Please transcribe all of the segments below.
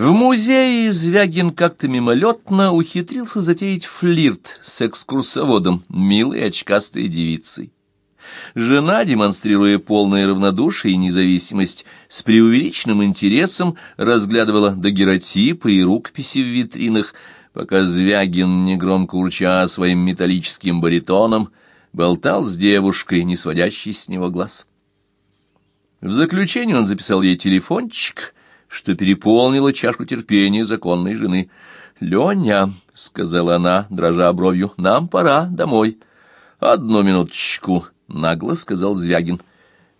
В музее Звягин как-то мимолетно ухитрился затеять флирт с экскурсоводом, милой очкастой девицей. Жена, демонстрируя полное равнодушие и независимость, с преувеличенным интересом разглядывала дагеротипы и рукописи в витринах, пока Звягин, негромко урча своим металлическим баритоном, болтал с девушкой, не сводящей с него глаз. В заключение он записал ей телефончик, что переполнило чашу терпения законной жены. «Леня», — сказала она, дрожа бровью, — «нам пора домой». «Одну минуточку», — нагло сказал Звягин.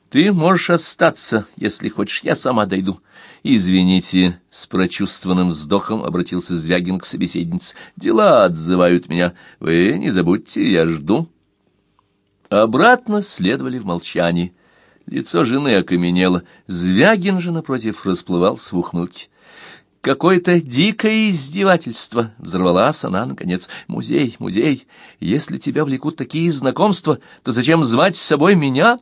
«Ты можешь остаться, если хочешь, я сама дойду». «Извините», — с прочувствованным вздохом обратился Звягин к собеседнице. «Дела отзывают меня. Вы не забудьте, я жду». Обратно следовали в молчании. Лицо жены окаменело. Звягин же, напротив, расплывался в ухмылке. «Какое-то дикое издевательство!» — взорвалась она, наконец. «Музей, музей! Если тебя влекут такие знакомства, то зачем звать с собой меня?»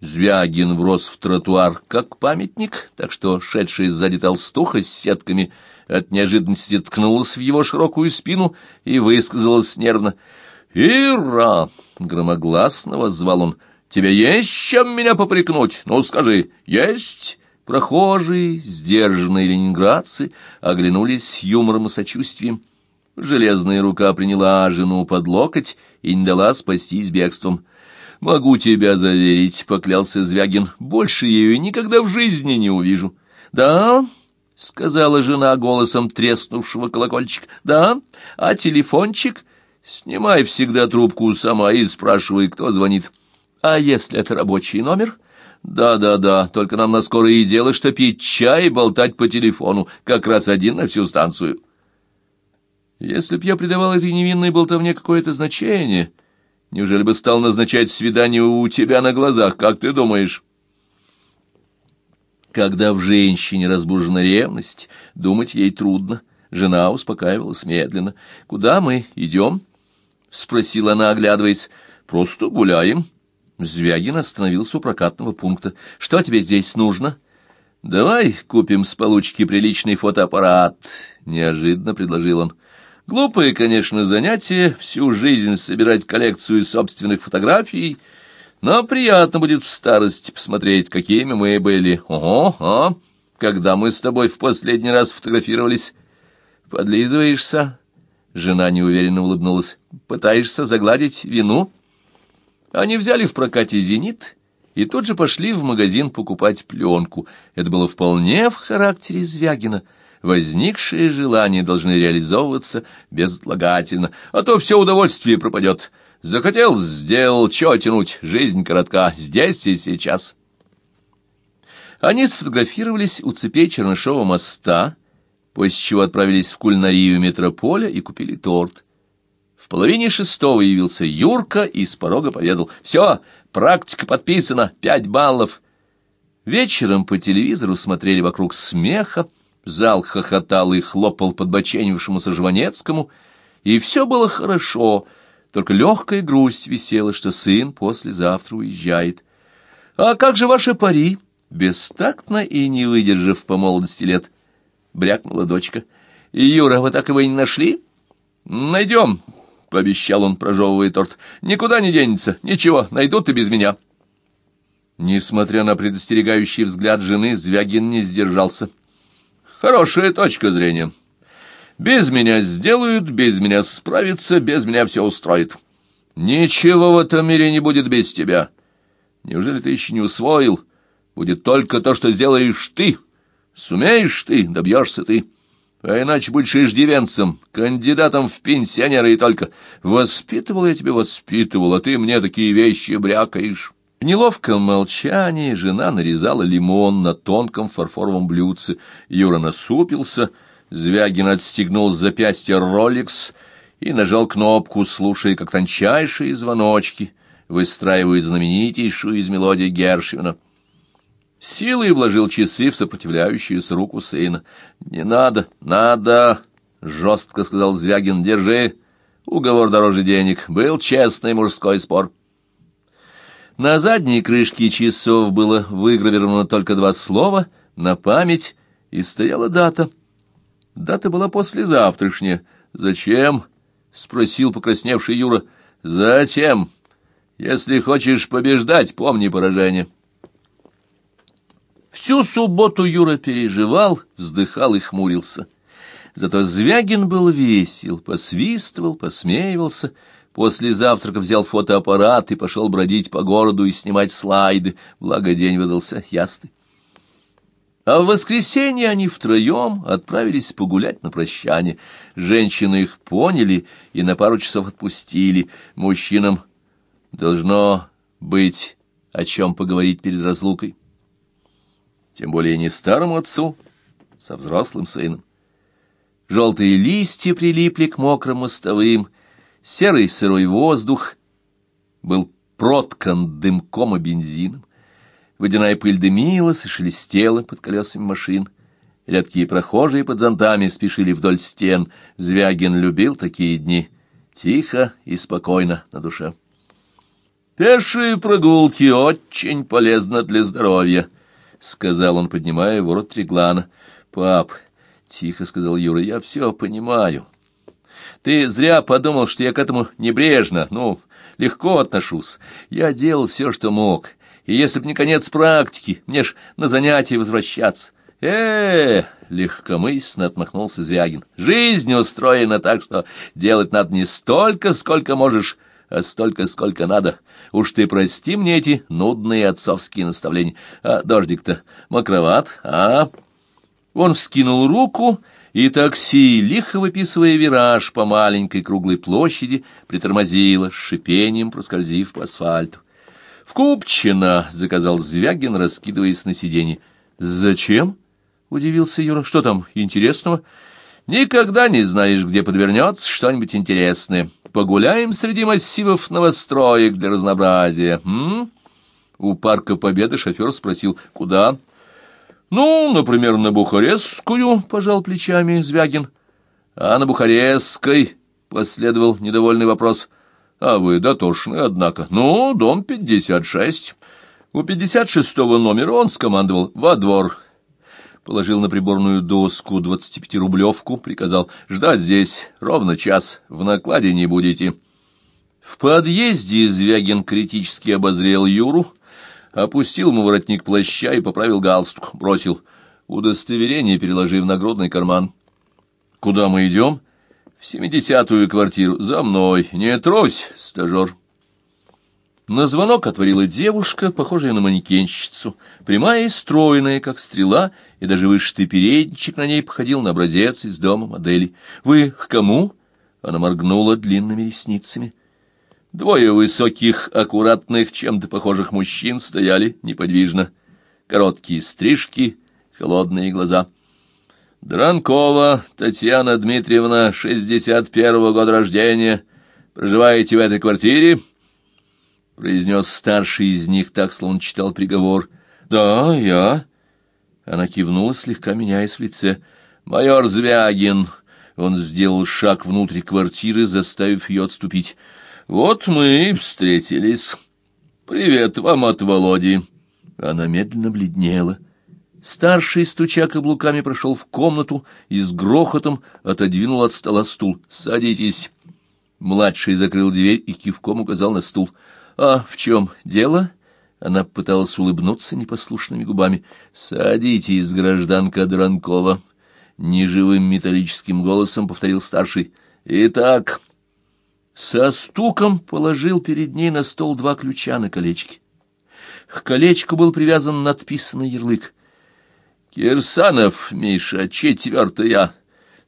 Звягин врос в тротуар, как памятник, так что шедшая сзади толстуха с сетками от неожиданности ткнулась в его широкую спину и высказалась нервно. «Ира!» — громогласно воззвал он. Тебе есть чем меня попрекнуть? Ну, скажи, есть?» Прохожие, сдержанные ленинградцы, оглянулись с юмором и сочувствием. Железная рука приняла жену под локоть и не дала спастись бегством. «Могу тебя заверить», — поклялся Звягин, — «больше ее никогда в жизни не увижу». «Да?» — сказала жена голосом треснувшего колокольчик. «Да? А телефончик?» «Снимай всегда трубку сама и спрашивай, кто звонит». А если это рабочий номер? Да-да-да, только нам на скорое и дело, что пить чай и болтать по телефону, как раз один на всю станцию. Если б я придавал этой невинной болтовне какое-то значение, неужели бы стал назначать свидание у тебя на глазах, как ты думаешь? Когда в женщине разбужена ревность, думать ей трудно. Жена успокаивалась медленно. «Куда мы идем?» — спросила она, оглядываясь. «Просто гуляем». Звягин остановился у прокатного пункта. «Что тебе здесь нужно?» «Давай купим с получки приличный фотоаппарат», — неожиданно предложил он. «Глупое, конечно, занятие, всю жизнь собирать коллекцию собственных фотографий, но приятно будет в старости посмотреть, какими мы были. Ого, а? Когда мы с тобой в последний раз фотографировались? Подлизываешься?» Жена неуверенно улыбнулась. «Пытаешься загладить вину?» Они взяли в прокате «Зенит» и тут же пошли в магазин покупать пленку. Это было вполне в характере Звягина. Возникшие желания должны реализовываться безотлагательно, а то все удовольствие пропадет. Захотел — сделал, чего тянуть, жизнь коротка, здесь и сейчас. Они сфотографировались у цепей Чернышова моста, после чего отправились в кулинарию метрополя и купили торт. В половине шестого явился Юрка и с порога поведал. «Все, практика подписана, пять баллов». Вечером по телевизору смотрели вокруг смеха, зал хохотал и хлопал подбоченившемуся Жванецкому, и все было хорошо, только легкая грусть висела, что сын послезавтра уезжает. «А как же ваши пари?» Бестактно и не выдержав по молодости лет, брякнула дочка. «Юра, вы так его и не нашли?» «Найдем, пообещал он, прожевывая торт. «Никуда не денется. Ничего, найдут и без меня». Несмотря на предостерегающий взгляд жены, Звягин не сдержался. «Хорошая точка зрения. Без меня сделают, без меня справятся, без меня все устроит. Ничего в этом мире не будет без тебя. Неужели ты еще не усвоил? Будет только то, что сделаешь ты. Сумеешь ты, добьешься ты». А иначе будешь иждивенцем, кандидатом в пенсионеры и только. Воспитывал я тебя, воспитывал, а ты мне такие вещи брякаешь. В неловком молчании жена нарезала лимон на тонком фарфоровом блюдце. Юра насупился, Звягин отстегнул с запястья роликс и нажал кнопку, слушая, как тончайшие звоночки выстраивают знаменитейшую из мелодий Гершвина силой вложил часы в сопротивляющуюся руку сына. «Не надо, надо!» — жестко сказал Звягин. «Держи. Уговор дороже денег. Был честный мужской спор». На задней крышке часов было выгравировано только два слова «на память» и стояла дата Дата была послезавтрашняя. «Зачем?» — спросил покрасневший Юра. «Затем. Если хочешь побеждать, помни поражение». Всю субботу Юра переживал, вздыхал и хмурился. Зато Звягин был весел, посвистывал, посмеивался. После завтрака взял фотоаппарат и пошел бродить по городу и снимать слайды, благо день выдался ясный. А в воскресенье они втроем отправились погулять на прощание. Женщины их поняли и на пару часов отпустили. Мужчинам должно быть о чем поговорить перед разлукой. Тем более не старому отцу, со взрослым сыном. Желтые листья прилипли к мокрым мостовым, серый сырой воздух был проткан дымком и бензином. Водяная пыль дымилась и шелестела под колесами машин. Редкие прохожие под зонтами спешили вдоль стен. Звягин любил такие дни. Тихо и спокойно на душе. «Пешие прогулки очень полезны для здоровья», — сказал он, поднимая ворот реглана. «Пап», — тихо сказал Юра, — «я все понимаю. Ты зря подумал, что я к этому небрежно, ну, легко отношусь. Я делал все, что мог» и если б не конец практики, мне ж на занятия возвращаться. э, -э легкомысленно отмахнулся Звягин. «Жизнь устроена так, что делать надо не столько, сколько можешь, а столько, сколько надо. Уж ты прости мне эти нудные отцовские наставления. А дождик-то мокроват, а?» Он вскинул руку, и такси, лихо выписывая вираж по маленькой круглой площади, притормозило, шипением проскользив по асфальту. «В Купчино!» — заказал Звягин, раскидываясь на сиденье. «Зачем?» — удивился Юра. «Что там интересного?» «Никогда не знаешь, где подвернется что-нибудь интересное. Погуляем среди массивов новостроек для разнообразия. М? У парка Победы шофер спросил, куда? «Ну, например, на Бухарестскую», — пожал плечами Звягин. «А на Бухарестской?» — последовал недовольный вопрос. А вы дотошны, однако. Ну, дом 56. У 56-го номера он скомандовал «Во двор». Положил на приборную доску 25-рублевку, приказал «Ждать здесь ровно час, в накладе не будете». В подъезде Звягин критически обозрел Юру, опустил ему воротник плаща и поправил галстук, бросил удостоверение, переложив в нагрудный карман. «Куда мы идем?» в семидесятую квартиру. За мной. Не трусь, стажер. На звонок отворила девушка, похожая на манекенщицу, прямая и стройная, как стрела, и даже вышитый передничек на ней походил на образец из дома модели. «Вы к кому?» Она моргнула длинными ресницами. Двое высоких, аккуратных, чем-то похожих мужчин стояли неподвижно. Короткие стрижки, холодные глаза — Дранкова Татьяна Дмитриевна, 61-го года рождения. Проживаете в этой квартире?» Произнес старший из них так, словно читал приговор. «Да, я». Она кивнула, слегка меняясь в лице. «Майор Звягин». Он сделал шаг внутрь квартиры, заставив ее отступить. «Вот мы и встретились. Привет вам от Володи». Она медленно бледнела. Старший, стуча каблуками, прошел в комнату и с грохотом отодвинул от стола стул. «Садитесь!» Младший закрыл дверь и кивком указал на стул. «А в чем дело?» Она пыталась улыбнуться непослушными губами. «Садитесь, гражданка Дранкова!» Неживым металлическим голосом повторил старший. «Итак...» Со стуком положил перед ней на стол два ключа на колечке. К колечку был привязан надписанный ярлык. Кирсанов, Миша, четвертая.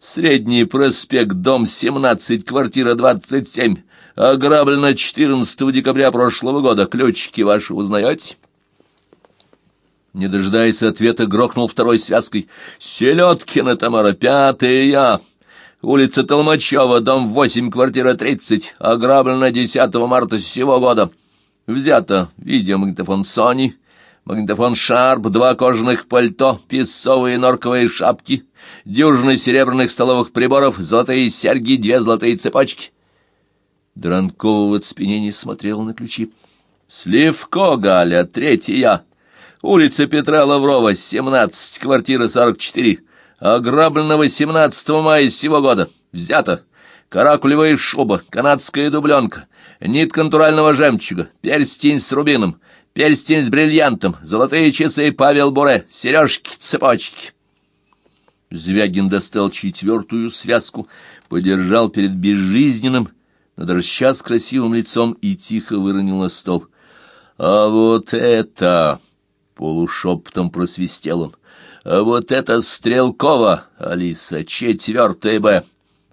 Средний проспект, дом 17, квартира 27. Ограблено 14 декабря прошлого года. Ключики ваши узнаете? Не дожидаясь ответа, грохнул второй связкой. Селедкина Тамара, пятая. Улица Толмачева, дом 8, квартира 30. Ограблено 10 марта сего года. Взято видеомагнитофон Sony магнитофон «Шарп», два кожаных пальто, песцовые норковые шапки, дюжины серебряных столовых приборов, золотые серьги, две золотые цепочки. Дранкова в оцепенении смотрела на ключи. «Сливко, Галя, третья. Улица Петра Лаврова, 17, квартира 44. Ограблено 18 мая сего года. Взято. Каракулевая шуба, канадская дубленка, нитка натурального жемчуга, перстень с рубином, перстень с бриллиантом, золотые часы Павел Буре, сережки-цепочки. Звягин достал четвертую связку, подержал перед безжизненным, но даже сейчас красивым лицом и тихо выронил на стол. «А вот это...» — полушепотом просвистел он. «А вот это Стрелкова, Алиса, четвертая Б.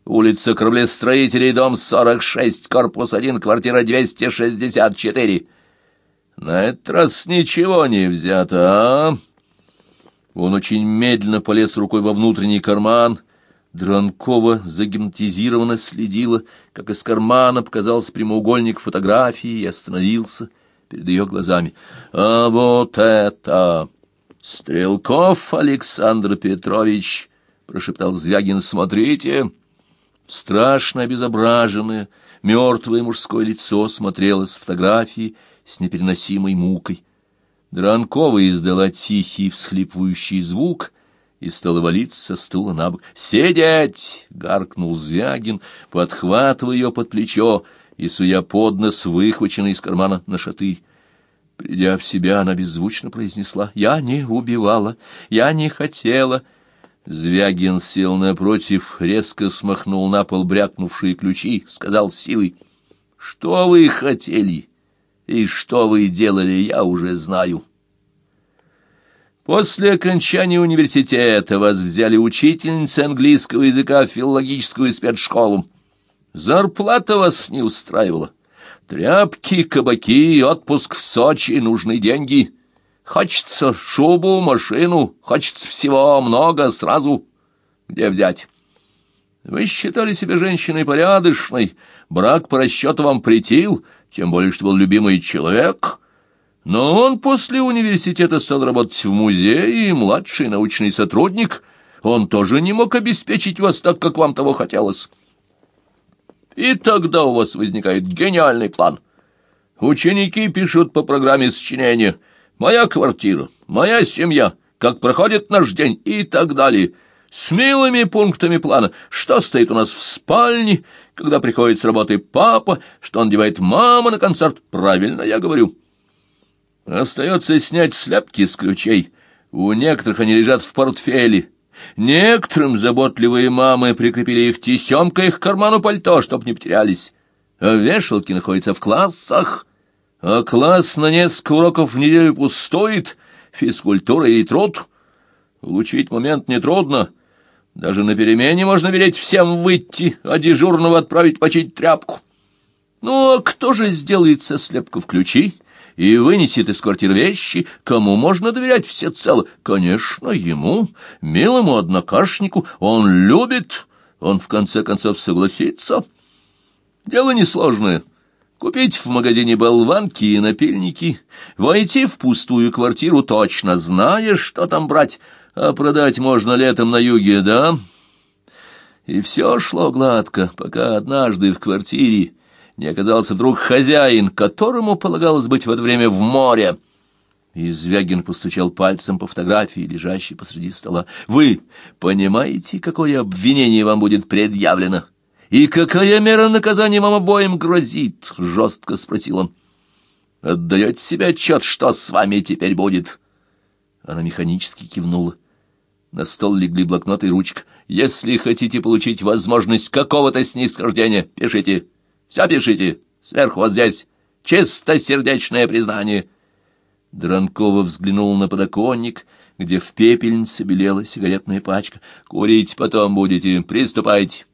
Улица Кораблестроителей, дом 46, корпус 1, квартира 264. На этот раз ничего не взято, а?» Он очень медленно полез рукой во внутренний карман. Дранкова загипнотизированно следила, как из кармана показался прямоугольник фотографии и остановился перед ее глазами. «А вот это! Стрелков Александр Петрович!» — прошептал Звягин. «Смотрите!» Страшно обезображенное, мертвое мужское лицо смотрело с фотографии с непереносимой мукой. Дранкова издала тихий всхлипывающий звук и стала валиться со стула на бок. «Сидеть!» — гаркнул Звягин, подхватывая ее под плечо и суя под нос, выхваченный из кармана на шаты. Придя в себя, она беззвучно произнесла «Я не убивала, я не хотела». Звягин сел напротив, резко смахнул на пол брякнувшие ключи, сказал силой, «Что вы хотели и что вы делали, я уже знаю». После окончания университета вас взяли учительницей английского языка в филологическую спецшколу. Зарплата вас не устраивала. Тряпки, кабаки, отпуск в Сочи, нужны деньги — Хочется шубу, машину, хочется всего много сразу. Где взять? Вы считали себя женщиной порядочной, брак по расчету вам претил, тем более, что был любимый человек. Но он после университета стал работать в музее, и младший научный сотрудник. Он тоже не мог обеспечить вас так, как вам того хотелось. И тогда у вас возникает гениальный план. Ученики пишут по программе сочинения — моя квартира, моя семья, как проходит наш день и так далее. С милыми пунктами плана, что стоит у нас в спальне, когда приходит с работы папа, что он мама на концерт. Правильно я говорю. Остается снять слепки с ключей. У некоторых они лежат в портфеле. Некоторым заботливые мамы прикрепили их тесемкой к карману пальто, чтоб не потерялись. А вешалки находятся в классах а класс на несколько уроков в неделю пустует, физкультура или труд. Улучить момент нетрудно. Даже на перемене можно велеть всем выйти, а дежурного отправить почить тряпку. Ну, а кто же сделает со слепка в ключи и вынесет из квартиры вещи? Кому можно доверять всецело? Конечно, ему, милому однокашнику. Он любит, он в конце концов согласится. Дело несложное. Купить в магазине болванки и напильники, войти в пустую квартиру, точно зная, что там брать, а продать можно летом на юге, да? И все шло гладко, пока однажды в квартире не оказался вдруг хозяин, которому полагалось быть в это время в море. И Звягин постучал пальцем по фотографии, лежащей посреди стола. «Вы понимаете, какое обвинение вам будет предъявлено?» «И какая мера наказания вам обоим грозит?» — жестко спросил он. «Отдаете себе отчет, что с вами теперь будет?» Она механически кивнула. На стол легли блокнот и ручка. «Если хотите получить возможность какого-то снисхождения, пишите. Все пишите. Сверху вот здесь. Чистосердечное признание». Дранкова взглянула на подоконник, где в пепельнице белела сигаретная пачка. «Курить потом будете. Приступайте».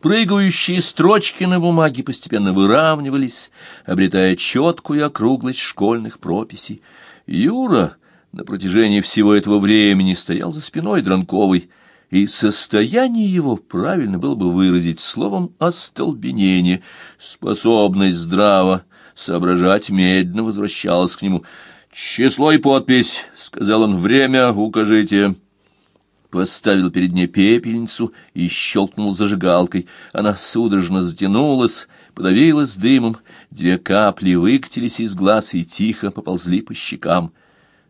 Прыгающие строчки на бумаге постепенно выравнивались, обретая четкую округлость школьных прописей. Юра на протяжении всего этого времени стоял за спиной Дранковой, и состояние его правильно было бы выразить словом остолбенение. Способность здраво соображать медленно возвращалась к нему. «Число и подпись», — сказал он, — «время укажите» поставил перед ней пепельницу и щелкнул зажигалкой. Она судорожно затянулась, подавилась дымом, две капли выкатились из глаз и тихо поползли по щекам.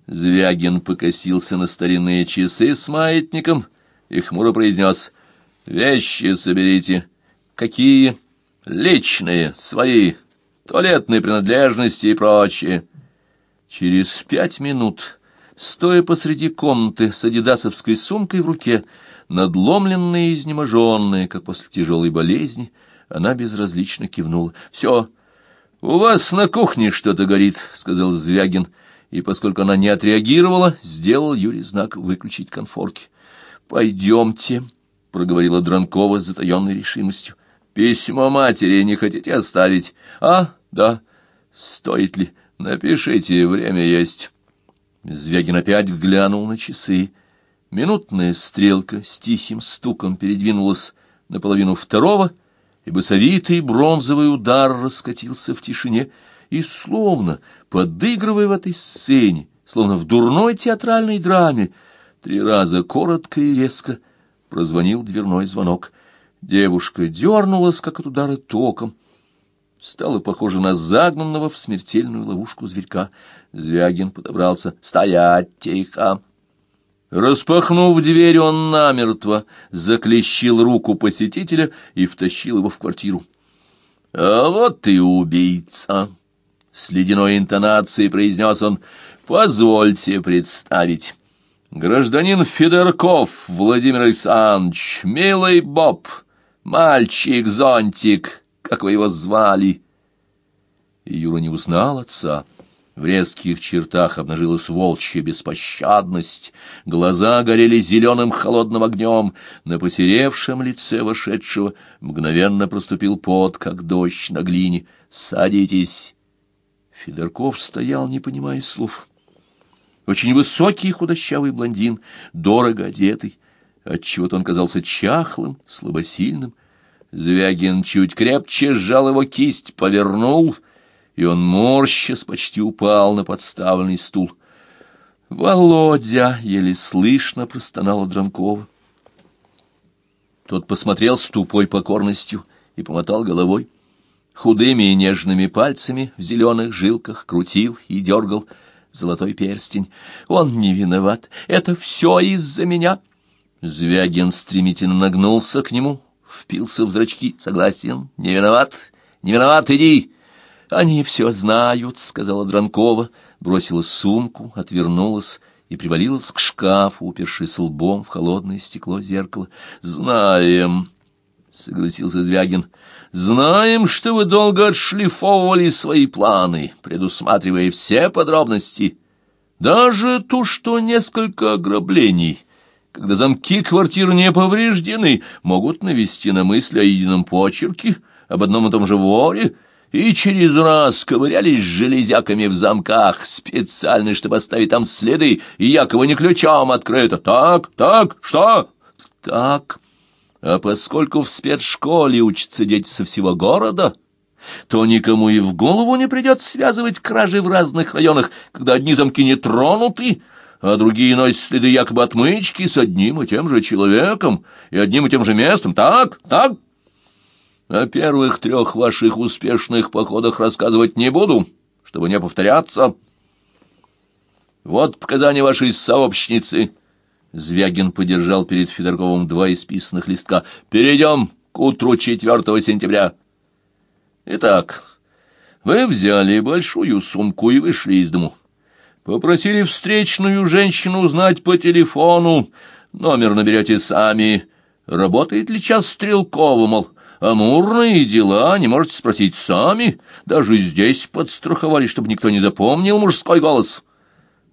Звягин покосился на старинные часы с маятником и хмуро произнес «Вещи соберите». «Какие?» «Личные, свои, туалетные принадлежности и прочее». Через пять минут, стоя посреди комнаты с адидасовской сумкой в руке, надломленная и изнеможенная, как после тяжелой болезни, она безразлично кивнула. «Все, у вас на кухне что-то горит», — сказал Звягин, и, поскольку она не отреагировала, сделал Юрий знак выключить конфорки. «Пойдемте», — проговорила Дранкова с затаенной решимостью. «Письмо матери не хотите оставить?» «А, да. Стоит ли? Напишите, время есть». Звягин опять глянул на часы. Минутная стрелка с тихим стуком передвинулась на половину второго, и басовитый бронзовый удар раскатился в тишине, и словно, подыгрывая в этой сцене, словно в дурной театральной драме, три раза коротко и резко прозвонил дверной звонок. Девушка дернулась, как от удара током, стала похожа на загнанного в смертельную ловушку зверька. Звягин подобрался. «Стоять! Тихо!» Распахнув дверь, он намертво заклещил руку посетителя и втащил его в квартиру. «А вот и убийца!» С ледяной интонацией произнес он. «Позвольте представить. Гражданин Федорков Владимир Александрович, милый Боб, мальчик-зонтик, как вы его звали?» И Юра не узнал отца. В резких чертах обнажилась волчья беспощадность, глаза горели зеленым холодным огнем, на посеревшем лице вошедшего мгновенно проступил пот, как дождь на глине. «Садитесь!» Федорков стоял, не понимая слов. Очень высокий худощавый блондин, дорого одетый, отчего-то он казался чахлым, слабосильным. Звягин чуть крепче сжал его кисть, повернул — и он, морщась, почти упал на подставленный стул. «Володя!» — еле слышно простонала Дранкова. Тот посмотрел с тупой покорностью и помотал головой. Худыми и нежными пальцами в зеленых жилках крутил и дергал золотой перстень. «Он не виноват. Это все из-за меня!» Звягин стремительно нагнулся к нему, впился в зрачки. «Согласен. Не виноват. Не виноват. Иди!» «Они все знают», — сказала Дранкова, бросила сумку, отвернулась и привалилась к шкафу, упершись лбом в холодное стекло зеркала. «Знаем», — согласился Звягин, — «знаем, что вы долго отшлифовывали свои планы, предусматривая все подробности, даже то, что несколько ограблений». Когда замки квартир не повреждены, могут навести на мысль о едином почерке, об одном и том же воре, и через раз ковырялись железяками в замках, специально, чтобы оставить там следы, и якобы не ключом открыто. Так, так, что? Так. А поскольку в спецшколе учатся дети со всего города, то никому и в голову не придет связывать кражи в разных районах, когда одни замки не тронуты, а другие носят следы якобы отмычки с одним и тем же человеком и одним и тем же местом. Так, так. О первых трех ваших успешных походах рассказывать не буду, чтобы не повторяться. Вот показания вашей сообщницы. Звягин подержал перед Федорковым два исписанных листка. Перейдем к утру 4 сентября. Итак, вы взяли большую сумку и вышли из дому. Попросили встречную женщину узнать по телефону. Номер наберете сами. Работает ли час Стрелкова, мол, Амурные дела, не можете спросить сами. Даже здесь подстраховали, чтобы никто не запомнил мужской голос.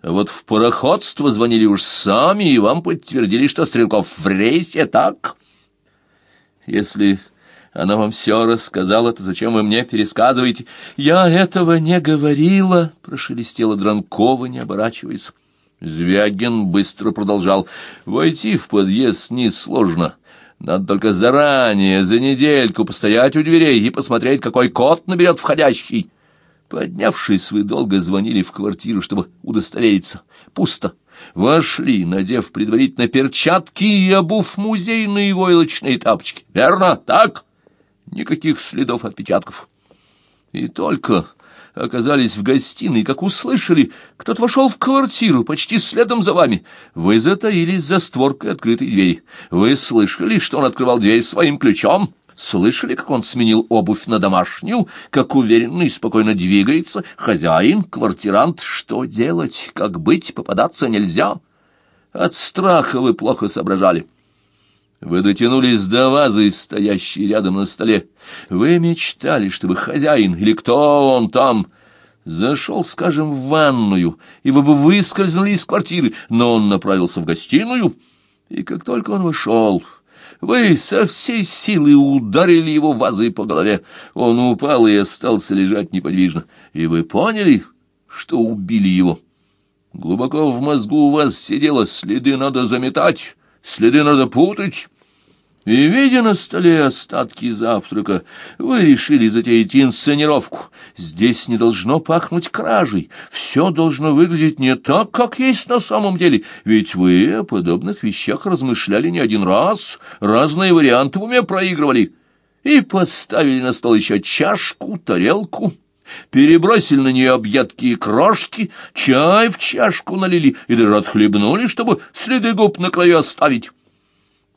А вот в пароходство звонили уж сами, и вам подтвердили, что Стрелков в рейсе, так? Если она вам все рассказала, то зачем вы мне пересказываете? Я этого не говорила, прошелестела Дранкова, не оборачиваясь. Звягин быстро продолжал. Войти в подъезд несложно. Надо только заранее, за недельку, постоять у дверей и посмотреть, какой код наберет входящий. Поднявшись, вы долго звонили в квартиру, чтобы удостовериться. Пусто. Вошли, надев предварительно перчатки и обув музейные войлочные тапочки. Верно? Так? Никаких следов отпечатков. И только оказались в гостиной, как услышали, кто-то вошел в квартиру почти следом за вами. Вы затаились за створкой открытой двери. Вы слышали, что он открывал дверь своим ключом? Слышали, как он сменил обувь на домашнюю, как уверенно и спокойно двигается? Хозяин, квартирант, что делать? Как быть? Попадаться нельзя. От страха вы плохо соображали. Вы дотянулись до вазы, стоящей рядом на столе. Вы мечтали, чтобы хозяин или кто он там зашел, скажем, в ванную, и вы бы выскользнули из квартиры, но он направился в гостиную, и как только он вошел, вы со всей силы ударили его вазой по голове. Он упал и остался лежать неподвижно. И вы поняли, что убили его? Глубоко в мозгу у вас сидело, следы надо заметать, следы надо путать. И, видя на столе остатки завтрака, вы решили затеять инсценировку. Здесь не должно пахнуть кражей. Все должно выглядеть не так, как есть на самом деле. Ведь вы о подобных вещах размышляли не один раз, разные варианты в уме проигрывали. И поставили на стол еще чашку, тарелку, перебросили на нее объедкие крошки, чай в чашку налили и даже отхлебнули, чтобы следы губ на краю оставить.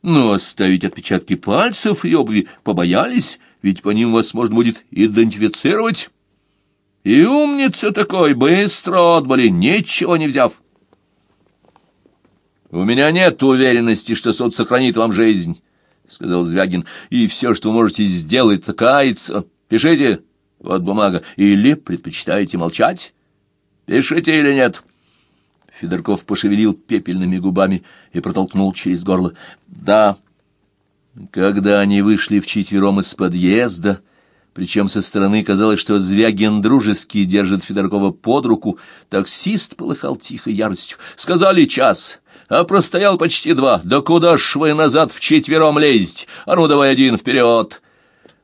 Но оставить отпечатки пальцев и обуви побоялись, ведь по ним вас можно будет идентифицировать. И умница такой, быстро отбыли, ничего не взяв. «У меня нет уверенности, что суд сохранит вам жизнь», — сказал Звягин, — «и все, что вы можете сделать, так каяться. Пишите, вот бумага, или предпочитаете молчать? Пишите или нет?» Федорков пошевелил пепельными губами и протолкнул через горло. «Да». Когда они вышли вчетвером из подъезда, причем со стороны казалось, что Звягин дружески держит Федоркова под руку, таксист полыхал тихой яростью. «Сказали час, а простоял почти два. Да куда ж вы назад вчетвером лезть? А ну давай один вперед!»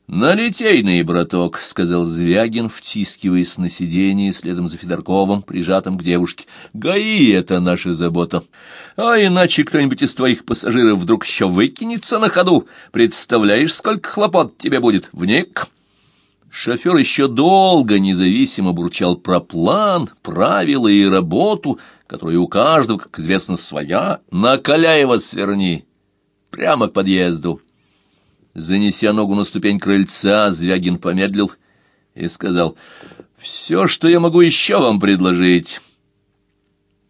«На литейный, браток», — сказал Звягин, втискиваясь на сиденье следом за Федорковым, прижатым к девушке. «ГАИ — это наша забота. А иначе кто-нибудь из твоих пассажиров вдруг еще выкинется на ходу. Представляешь, сколько хлопот тебе будет? Вник!» Шофер еще долго независимо бурчал про план, правила и работу, которая у каждого, как известно, своя. «На Каляева сверни! Прямо к подъезду!» Занеся ногу на ступень крыльца, Звягин помедлил и сказал, «Все, что я могу еще вам предложить.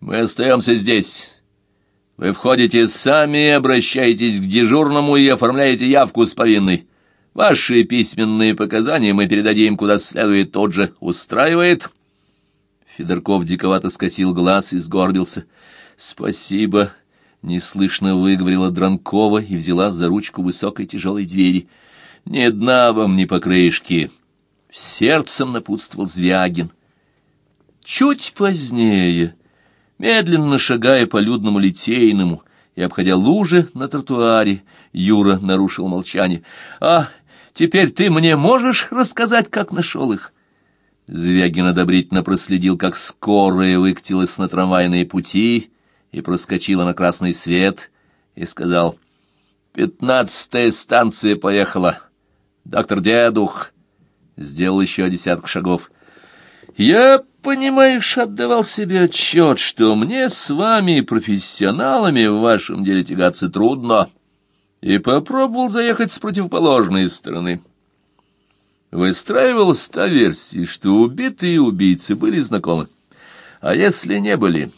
Мы остаемся здесь. Вы входите сами, обращаетесь к дежурному и оформляете явку с повинной. Ваши письменные показания мы передадим куда следует, тот же устраивает». Федорков диковато скосил глаз и сгорбился. «Спасибо». Неслышно выговорила Дранкова и взяла за ручку высокой тяжелой двери. «Ни дна вам, ни покрышки!» Сердцем напутствовал Звягин. Чуть позднее, медленно шагая по людному литейному и обходя лужи на тротуаре, Юра нарушил молчание. «А теперь ты мне можешь рассказать, как нашел их?» Звягин одобрительно проследил, как скорая выкатилась на трамвайные пути, и проскочила на красный свет, и сказал, «Пятнадцатая станция поехала. Доктор Дедух». Сделал еще десяток шагов. «Я, понимаешь, отдавал себе отчет, что мне с вами, профессионалами, в вашем деле тягаться трудно, и попробовал заехать с противоположной стороны». Выстраивалась та версия, что убитые убийцы были знакомы. А если не были...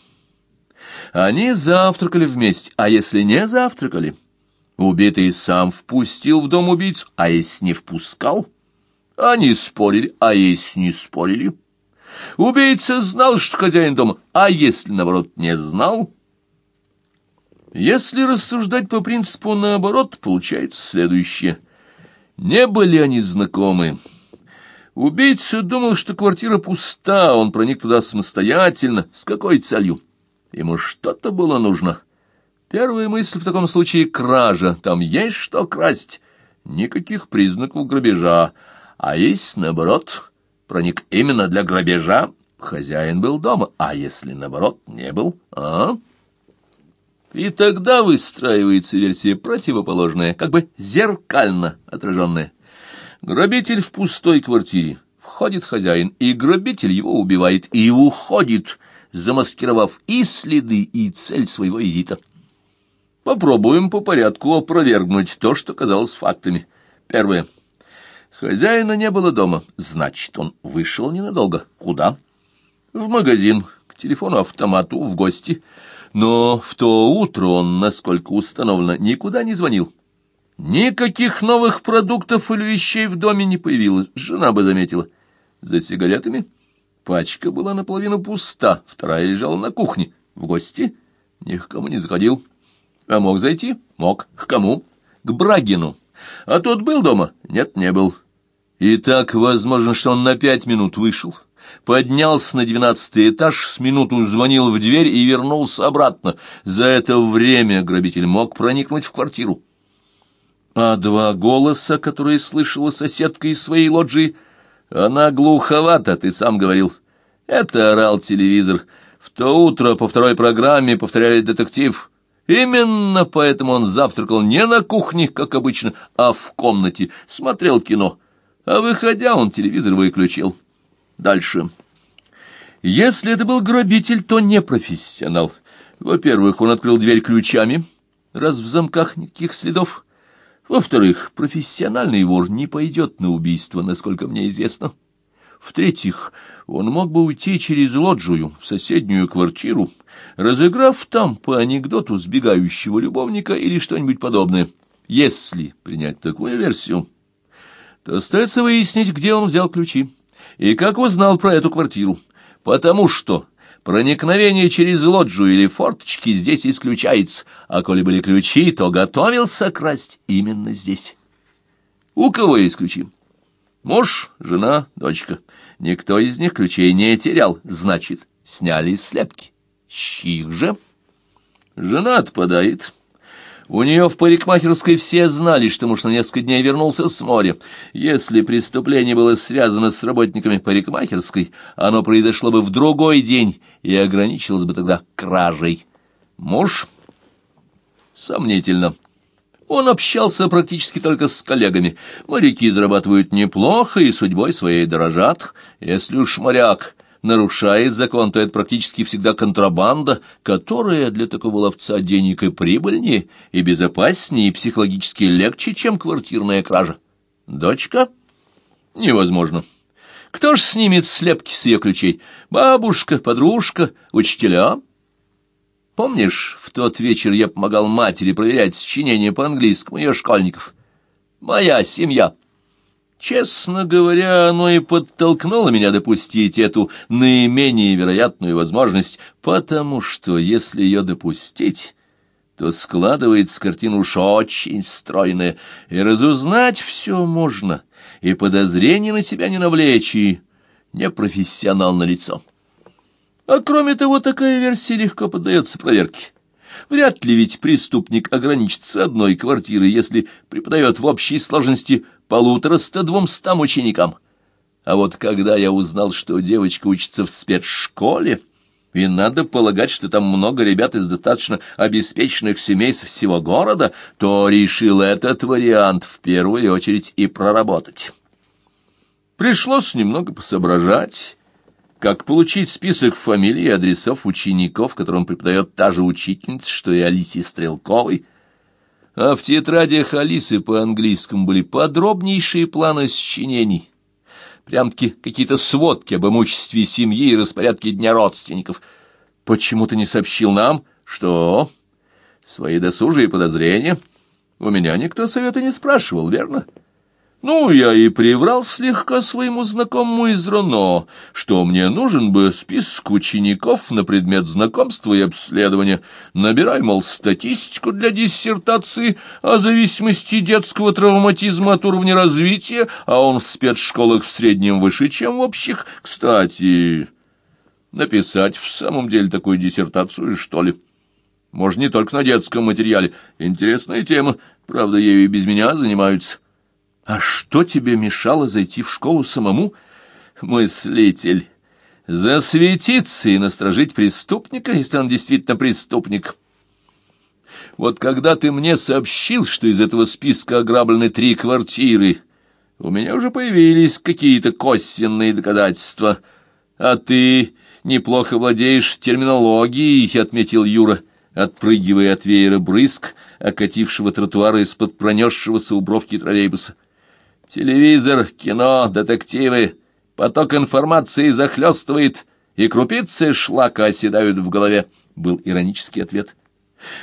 Они завтракали вместе, а если не завтракали? Убитый сам впустил в дом убийцу, а если не впускал? Они спорили, а если не спорили? Убийца знал, что хозяин дома, а если, наоборот, не знал? Если рассуждать по принципу наоборот, получается следующее. Не были они знакомы. Убийца думал, что квартира пуста, он проник туда самостоятельно. С какой целью? Ему что-то было нужно. Первая мысль в таком случае — кража. Там есть что красть. Никаких признаков грабежа. А есть, наоборот, проник именно для грабежа. Хозяин был дома. А если, наоборот, не был, а? И тогда выстраивается версия противоположная, как бы зеркально отраженная. Грабитель в пустой квартире Заходит хозяин, и грабитель его убивает, и уходит, замаскировав и следы, и цель своего визита. Попробуем по порядку опровергнуть то, что казалось фактами. Первое. Хозяина не было дома. Значит, он вышел ненадолго. Куда? В магазин, к телефону-автомату, в гости. Но в то утро он, насколько установлено, никуда не звонил. Никаких новых продуктов или вещей в доме не появилось, жена бы заметила. За сигаретами пачка была наполовину пуста, вторая лежала на кухне. В гости ни к кому не заходил. А мог зайти? Мог. К кому? К Брагину. А тот был дома? Нет, не был. И так возможно, что он на пять минут вышел, поднялся на двенадцатый этаж, с минуту звонил в дверь и вернулся обратно. За это время грабитель мог проникнуть в квартиру. А два голоса, которые слышала соседка из своей лоджии, она глуховата, ты сам говорил. Это орал телевизор. В то утро по второй программе повторяли детектив. Именно поэтому он завтракал не на кухне, как обычно, а в комнате, смотрел кино. А выходя, он телевизор выключил. Дальше. Если это был грабитель, то не профессионал. Во-первых, он открыл дверь ключами, раз в замках никаких следов. Во-вторых, профессиональный вор не пойдет на убийство, насколько мне известно. В-третьих, он мог бы уйти через лоджию в соседнюю квартиру, разыграв там по анекдоту сбегающего любовника или что-нибудь подобное. Если принять такую версию, то остается выяснить, где он взял ключи и как узнал про эту квартиру, потому что проникновение через лоджию или форточки здесь исключается, а коли были ключи, то готовился красть именно здесь. У кого есть ключи? Муж, жена, дочка. Никто из них ключей не терял, значит, сняли слепки. Чьих же? Жена отпадает. У нее в парикмахерской все знали, что муж на несколько дней вернулся с моря. Если преступление было связано с работниками парикмахерской, оно произошло бы в другой день и ограничилось бы тогда кражей. Муж? Сомнительно. Он общался практически только с коллегами. Моряки зарабатывают неплохо и судьбой своей дорожат. Если уж моряк нарушает закон, то это практически всегда контрабанда, которая для такого ловца денег и прибыльнее, и безопаснее, и психологически легче, чем квартирная кража. Дочка? Невозможно. Кто ж снимет слепки с ее ключей? Бабушка, подружка, учителя? Помнишь, в тот вечер я помогал матери проверять сочинение по-английскому ее школьников? Моя семья. Честно говоря, оно и подтолкнуло меня допустить эту наименее вероятную возможность, потому что, если ее допустить, то складывается картина уж очень стройная, и разузнать все можно, и подозрения на себя не навлечь, и непрофессионал на лицо. А кроме того, такая версия легко поддается проверке. Вряд ли ведь преступник ограничится одной квартирой, если преподает в общей сложности полутораста двумстам ученикам. А вот когда я узнал, что девочка учится в спецшколе, и надо полагать, что там много ребят из достаточно обеспеченных семей со всего города, то решил этот вариант в первую очередь и проработать. Пришлось немного посоображать, как получить список фамилий и адресов учеников, которым преподает та же учительница, что и Алисе Стрелковой, а в тетрадях Алисы по-английскому были подробнейшие планы сочинений, прям-таки какие-то сводки об имуществе семьи и распорядке дня родственников. Почему ты не сообщил нам, что... Свои досужие подозрения? У меня никто совета не спрашивал, верно?» Ну, я и приврал слегка своему знакомому из Роно, что мне нужен бы список учеников на предмет знакомства и обследования. Набирай, мол, статистику для диссертации о зависимости детского травматизма от уровня развития, а он в спецшколах в среднем выше, чем в общих. Кстати, написать в самом деле такую диссертацию, что ли? Может, не только на детском материале. Интересная тема, правда, ею и без меня занимаются. А что тебе мешало зайти в школу самому? Мыслитель. Засветиться и насторожить преступника, если он действительно преступник. Вот когда ты мне сообщил, что из этого списка ограблены три квартиры, У меня уже появились какие-то косвенные доказательства. А ты неплохо владеешь терминологией, — отметил Юра, отпрыгивая от веера брызг, окатившего тротуара из-под пронесшегося у бровки троллейбуса. Телевизор, кино, детективы, поток информации захлестывает, и крупицы шлака оседают в голове, — был иронический ответ.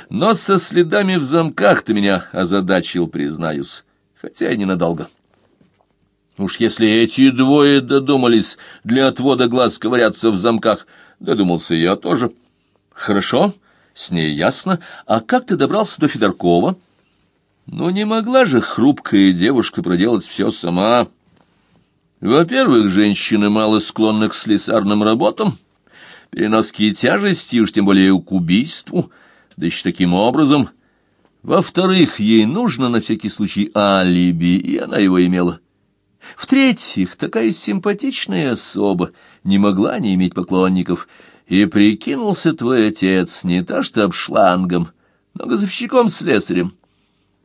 Но со следами в замках ты меня озадачил, признаюсь, хотя и ненадолго. Уж если эти двое додумались для отвода глаз ковыряться в замках, додумался я тоже. Хорошо, с ней ясно. А как ты добрался до Федоркова? Ну, не могла же хрупкая девушка проделать все сама. Во-первых, женщины мало склонны к слесарным работам, переноски тяжести, уж тем более к убийству, да еще таким образом. Во-вторых, ей нужно на всякий случай алиби, и она его имела. В-третьих, такая симпатичная особа не могла не иметь поклонников, и прикинулся твой отец не то что обшлангом, но газовщиком-слесарем,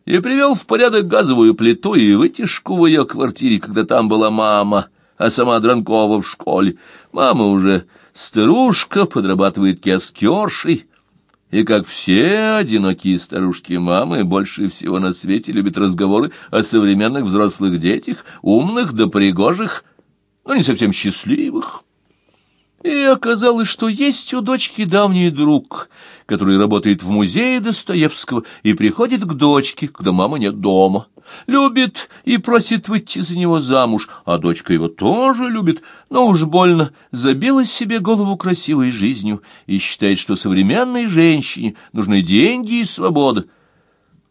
и привел в порядок газовую плиту и вытяжку в ее квартире, когда там была мама, а сама Дранкова в школе. Мама уже старушка, подрабатывает киоскершей, и, как все одинокие старушки-мамы, больше всего на свете любят разговоры о современных взрослых детях, умных да пригожих, но не совсем счастливых. И оказалось, что есть у дочки давний друг, который работает в музее Достоевского и приходит к дочке, когда мама нет дома. Любит и просит выйти за него замуж, а дочка его тоже любит, но уж больно забила себе голову красивой жизнью и считает, что современной женщине нужны деньги и свобода.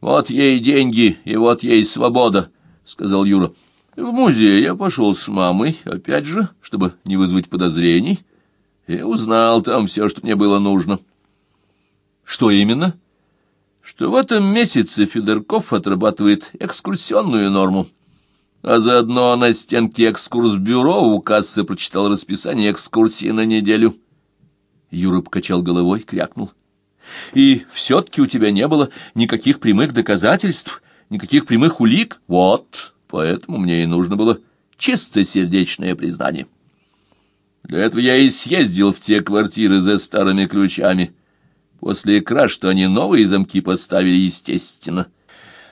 «Вот ей деньги, и вот ей свобода», — сказал Юра. «В музей я пошел с мамой, опять же, чтобы не вызвать подозрений» и узнал там все, что мне было нужно. Что именно? Что в этом месяце Федорков отрабатывает экскурсионную норму, а заодно на стенке экскурсбюро у кассы прочитал расписание экскурсии на неделю. Юра покачал головой, крякнул. И все-таки у тебя не было никаких прямых доказательств, никаких прямых улик? Вот, поэтому мне и нужно было чистосердечное признание. Для этого я и съездил в те квартиры за старыми ключами. После краж, что они новые замки поставили, естественно.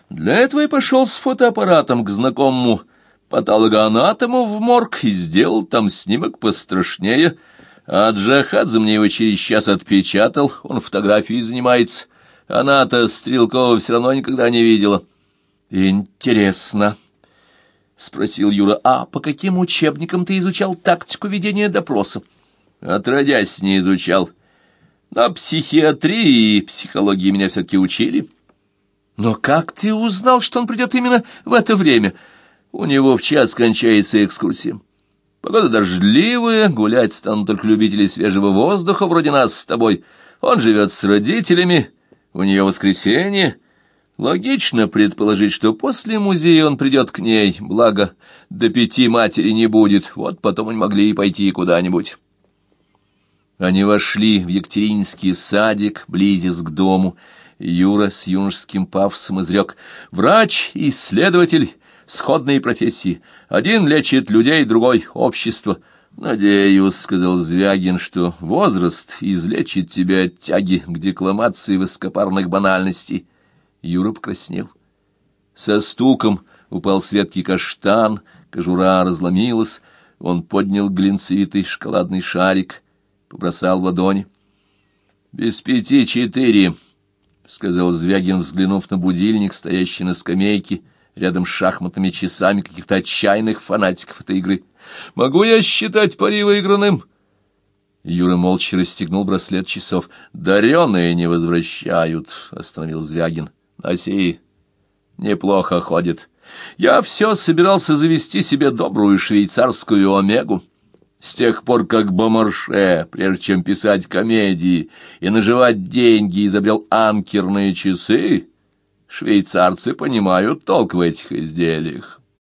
Для этого я пошел с фотоаппаратом к знакомому патологоанатому в морг и сделал там снимок пострашнее. А Джахадзе мне его через час отпечатал, он фотографией занимается. Она-то Стрелкова все равно никогда не видела. Интересно. — спросил Юра. — А по каким учебникам ты изучал тактику ведения допроса? — Отродясь не изучал. На психиатрии и психологии меня все-таки учили. — Но как ты узнал, что он придет именно в это время? У него в час кончается экскурсия. Погода дождливая, гулять станут только любители свежего воздуха, вроде нас с тобой. Он живет с родителями, у нее воскресенье. Логично предположить, что после музея он придет к ней, благо до пяти матери не будет, вот потом они могли и пойти куда-нибудь. Они вошли в Екатеринский садик, близясь к дому. Юра с юношеским пафосом изрек «Врач, исследователь, сходные профессии. Один лечит людей, другой — общество». «Надеюсь», — сказал Звягин, — «что возраст излечит тебя от тяги к декламации высокопарных банальностей». Юра покраснел. Со стуком упал светкий каштан, кожура разломилась, он поднял глинцевитый шоколадный шарик, побросал в ладони. — Без пяти четыре, — сказал Звягин, взглянув на будильник, стоящий на скамейке, рядом с шахматными часами каких-то отчаянных фанатиков этой игры. — Могу я считать пари выигранным? Юра молча расстегнул браслет часов. — Дареные не возвращают, — остановил Звягин. — Носи, неплохо ходит. Я все собирался завести себе добрую швейцарскую омегу. С тех пор, как Бомарше, прежде чем писать комедии и наживать деньги, изобрел анкерные часы, швейцарцы понимают толк в этих изделиях.